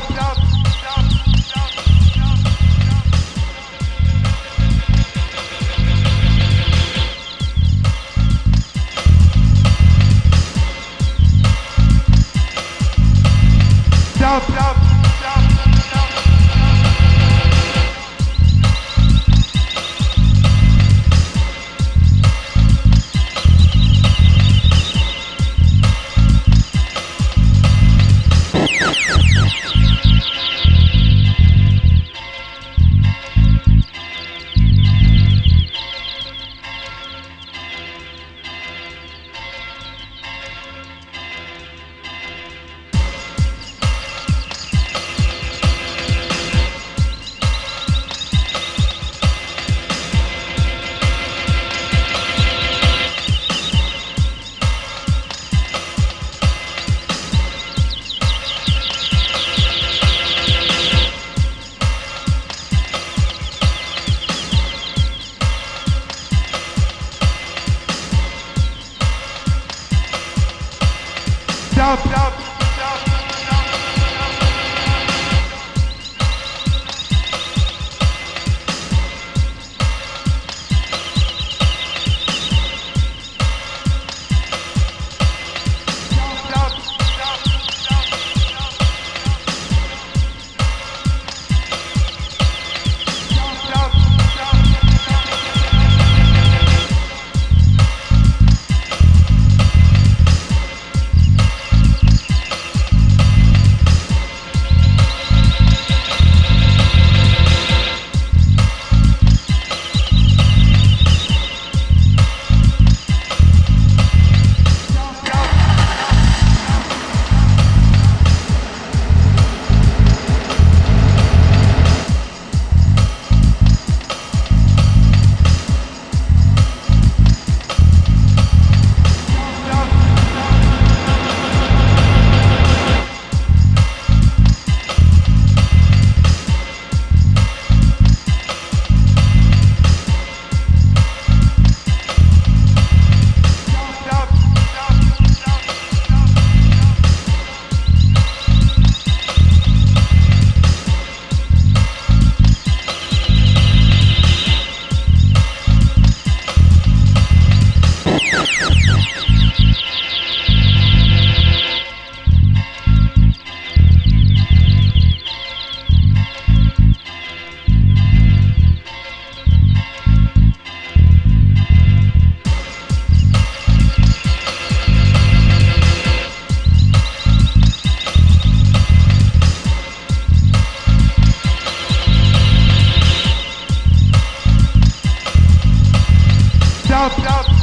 Applaus up, up. Applaus